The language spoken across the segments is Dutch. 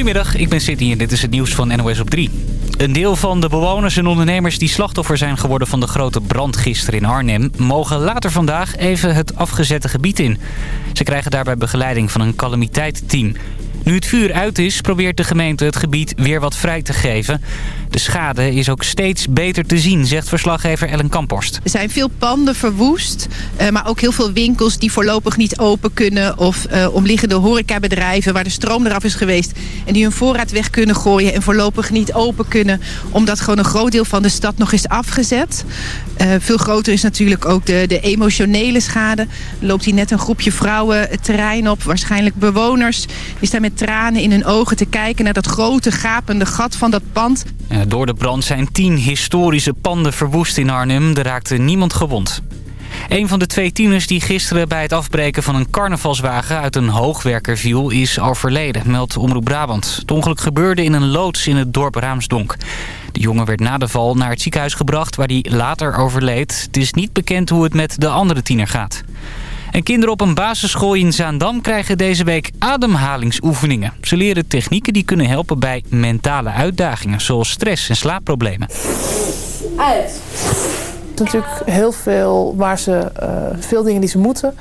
Goedemiddag, ik ben Sydney en dit is het nieuws van NOS op 3. Een deel van de bewoners en ondernemers die slachtoffer zijn geworden van de grote brand gisteren in Arnhem... mogen later vandaag even het afgezette gebied in. Ze krijgen daarbij begeleiding van een calamiteitteam. Nu het vuur uit is, probeert de gemeente het gebied weer wat vrij te geven. De schade is ook steeds beter te zien, zegt verslaggever Ellen Kamporst. Er zijn veel panden verwoest, eh, maar ook heel veel winkels die voorlopig niet open kunnen. Of uh, omliggende horecabedrijven waar de stroom eraf is geweest. En die hun voorraad weg kunnen gooien en voorlopig niet open kunnen. Omdat gewoon een groot deel van de stad nog is afgezet. Uh, veel groter is natuurlijk ook de, de emotionele schade. Loopt hier net een groepje vrouwen het terrein op. Waarschijnlijk bewoners. Die met tranen in hun ogen te kijken naar dat grote gapende gat van dat pand. Door de brand zijn tien historische panden verwoest in Arnhem. Er raakte niemand gewond. Een van de twee tieners die gisteren bij het afbreken van een carnavalswagen uit een hoogwerker viel is overleden, meldt Omroep Brabant. Het ongeluk gebeurde in een loods in het dorp Raamsdonk. De jongen werd na de val naar het ziekenhuis gebracht waar hij later overleed. Het is niet bekend hoe het met de andere tiener gaat. En kinderen op een basisschool in Zaandam krijgen deze week ademhalingsoefeningen. Ze leren technieken die kunnen helpen bij mentale uitdagingen, zoals stress en slaapproblemen. Uit natuurlijk heel veel waar ze uh, veel dingen die ze moeten.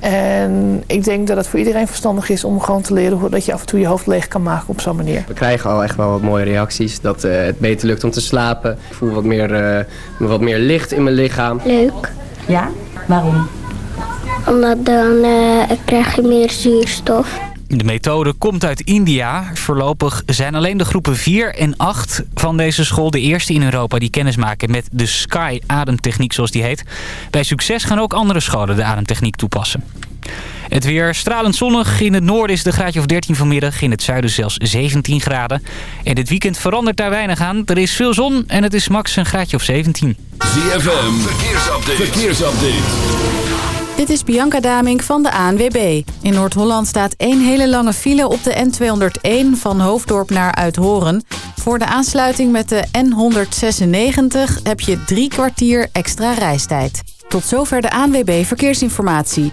En ik denk dat het voor iedereen verstandig is om gewoon te leren hoe dat je af en toe je hoofd leeg kan maken op zo'n manier. We krijgen al echt wel wat mooie reacties. Dat uh, het beter lukt om te slapen. Ik voel wat meer, uh, wat meer licht in mijn lichaam. Leuk. Ja? Waarom? Omdat dan krijg je meer zuurstof. De methode komt uit India. Voorlopig zijn alleen de groepen 4 en 8 van deze school de eerste in Europa die kennis maken met de Sky ademtechniek zoals die heet. Bij succes gaan ook andere scholen de ademtechniek toepassen. Het weer stralend zonnig. In het noorden is het een graadje of 13 vanmiddag. In het zuiden zelfs 17 graden. En dit weekend verandert daar weinig aan. Er is veel zon en het is max een graadje of 17. ZFM, verkeersupdate. verkeersupdate. Dit is Bianca Damink van de ANWB. In Noord-Holland staat één hele lange file op de N201 van Hoofddorp naar Uithoren. Voor de aansluiting met de N196 heb je drie kwartier extra reistijd. Tot zover de ANWB Verkeersinformatie.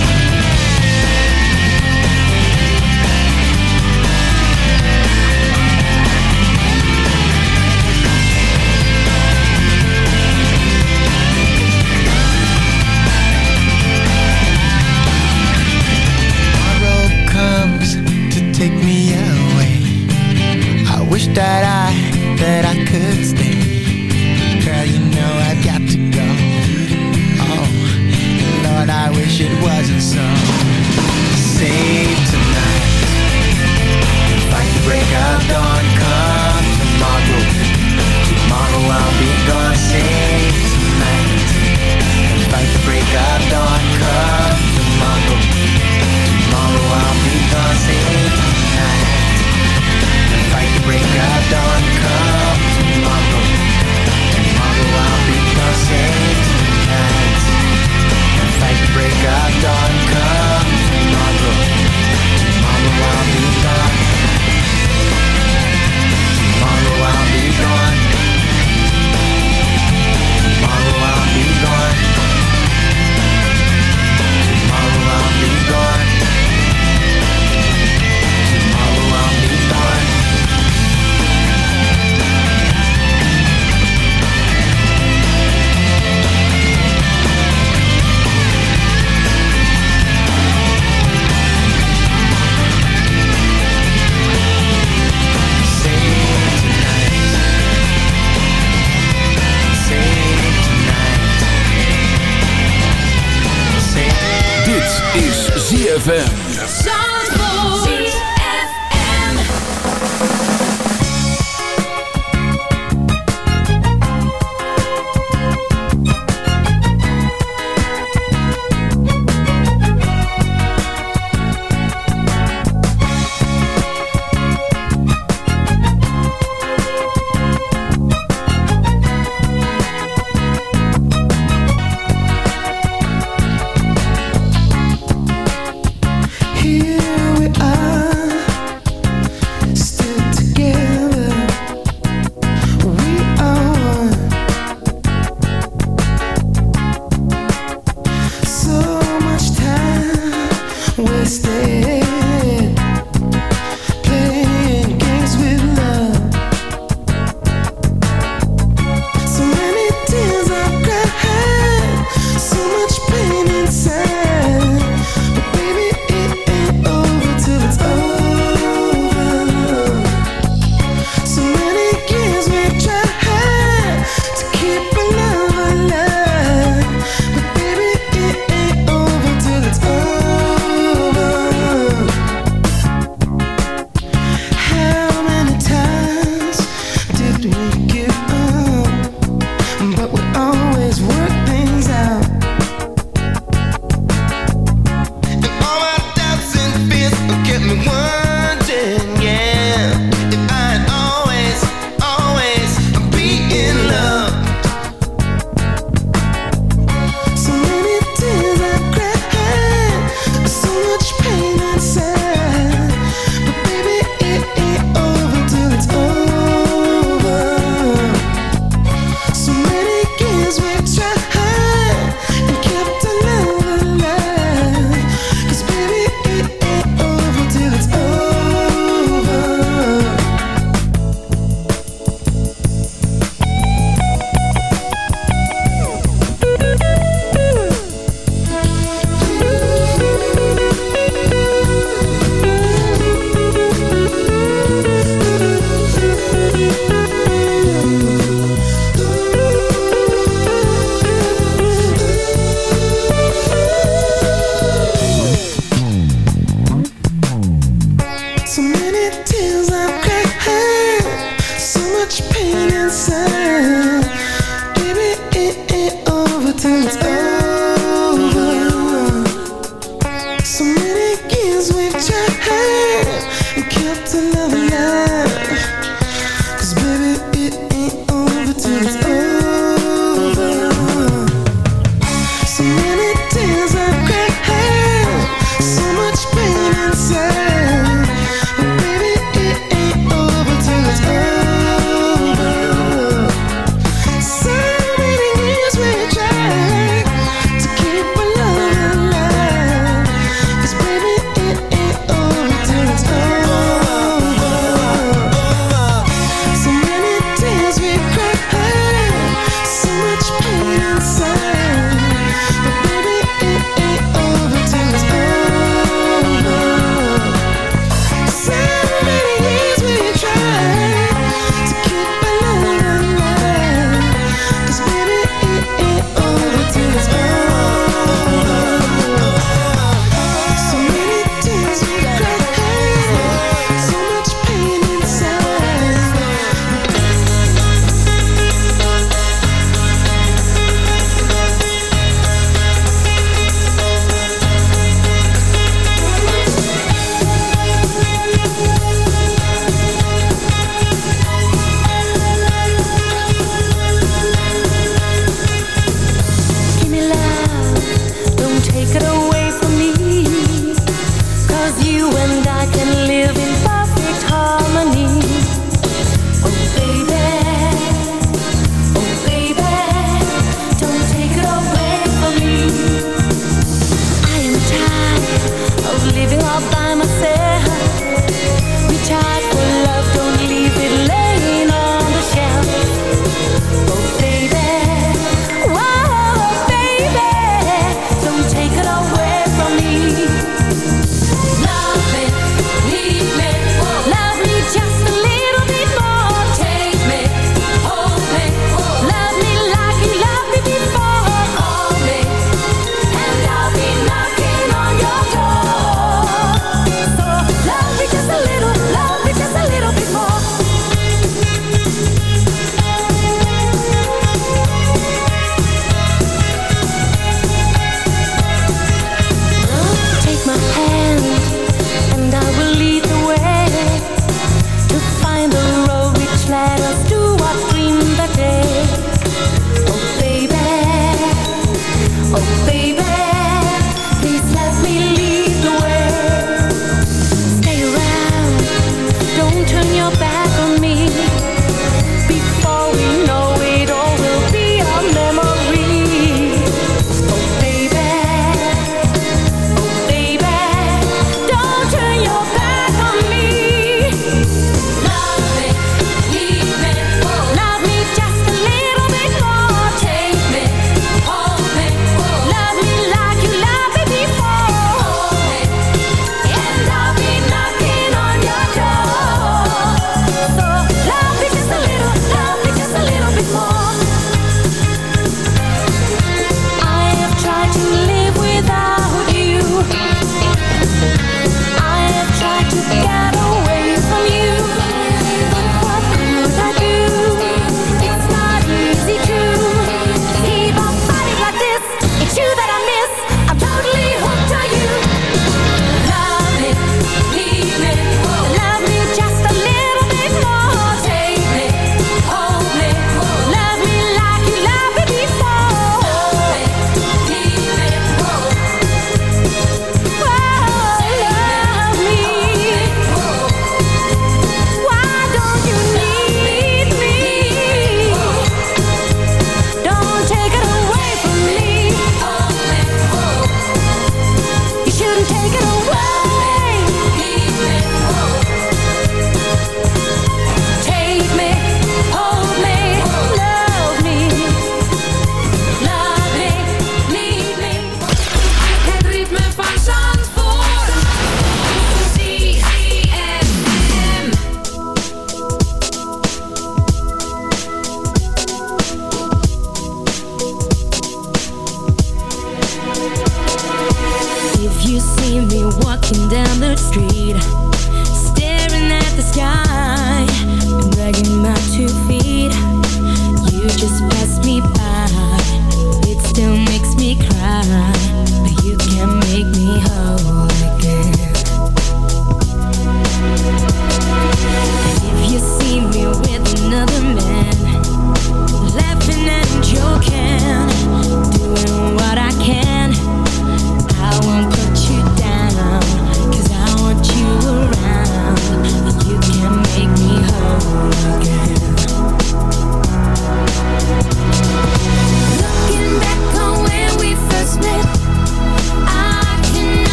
Take me away. I wish that I, that I could stay.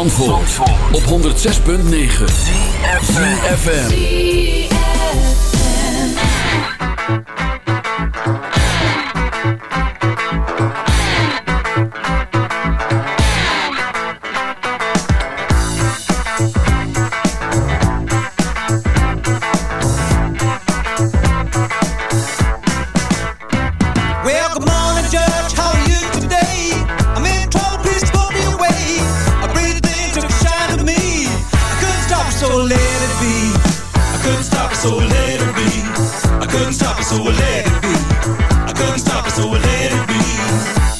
Zandvoort, op 106.9 FM. Be.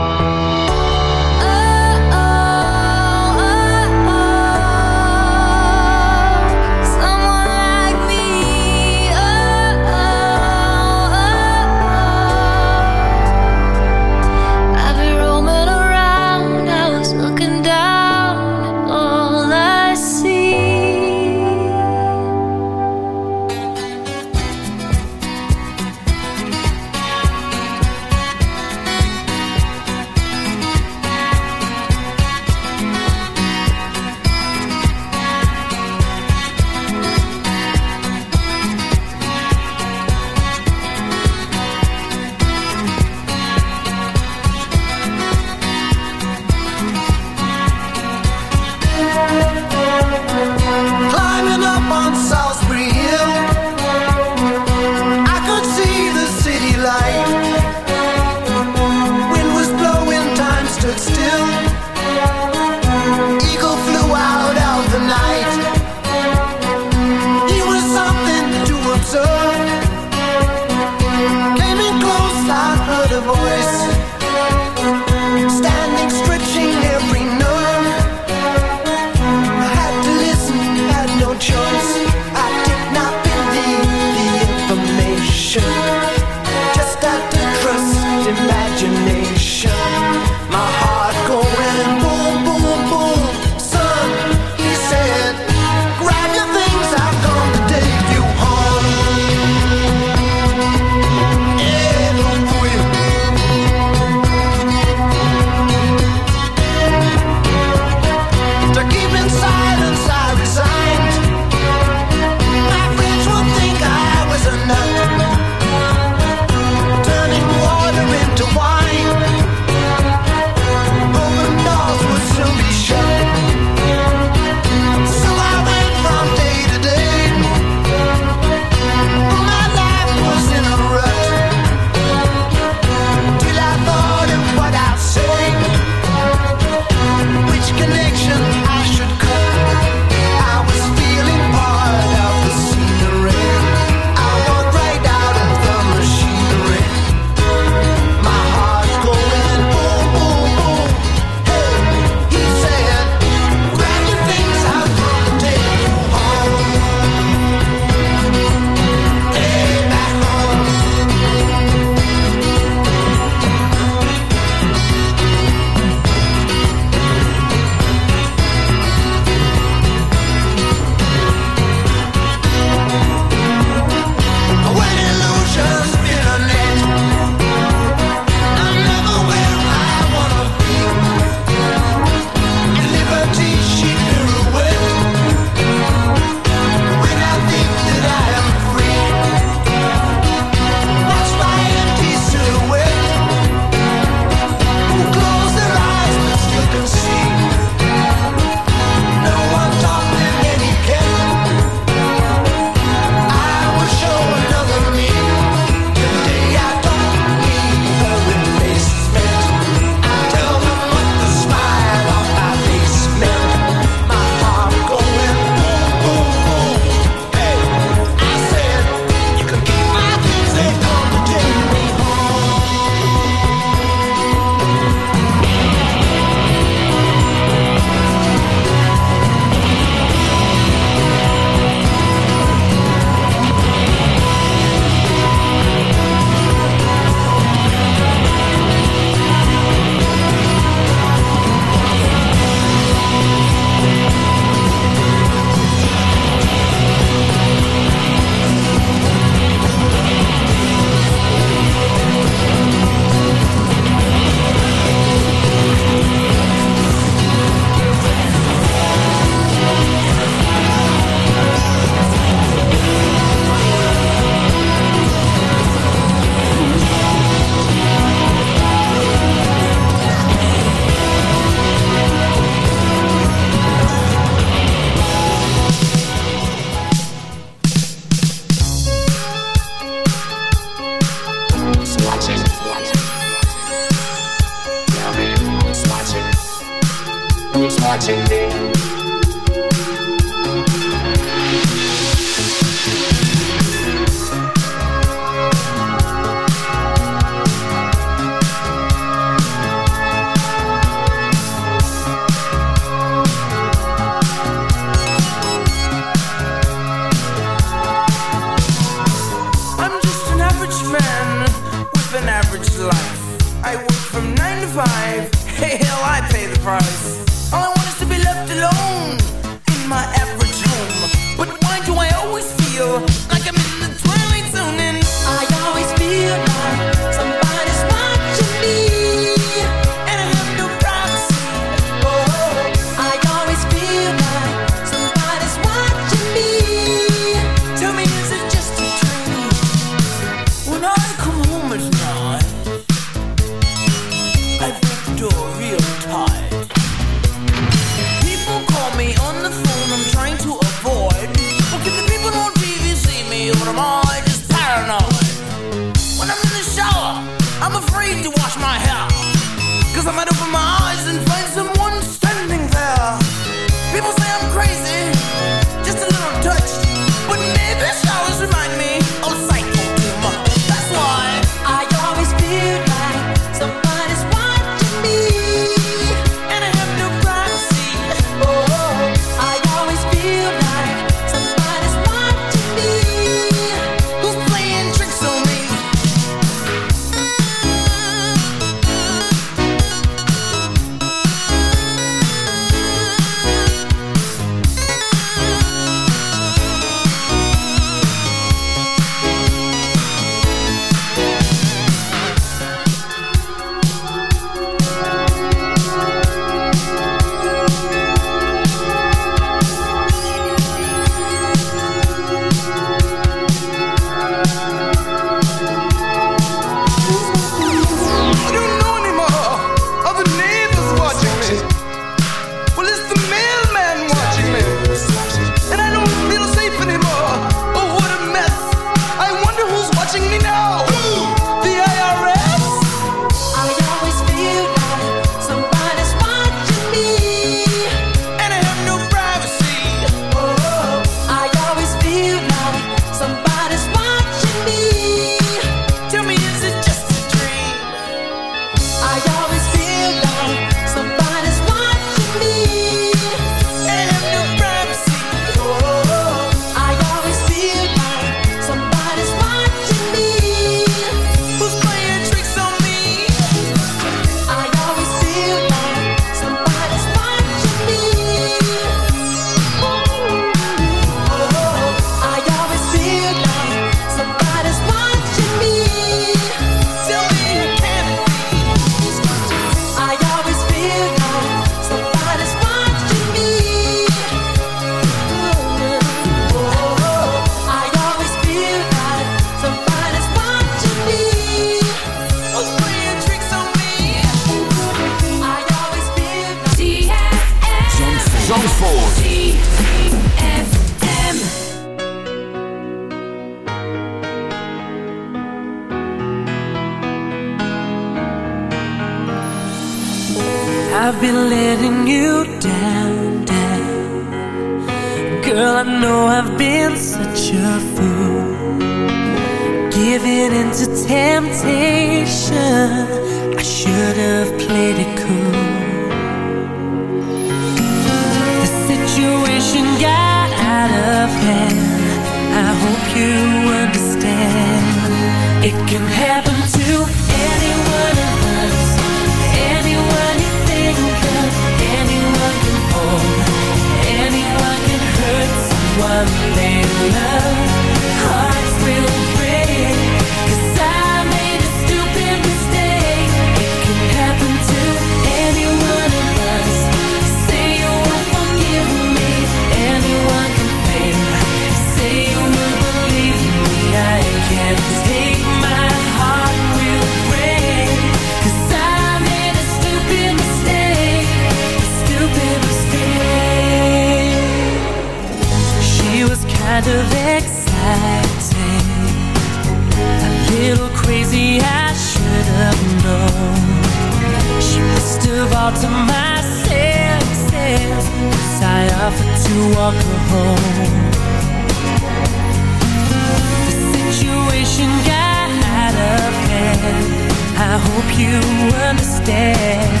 I hope you understand.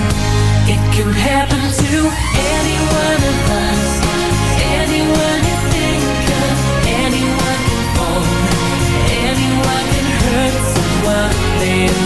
It can happen to any one of us. Anyone you think of. Anyone you fall. Anyone can hurt someone. They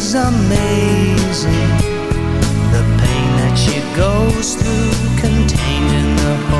is amazing. The pain that she goes through contained in the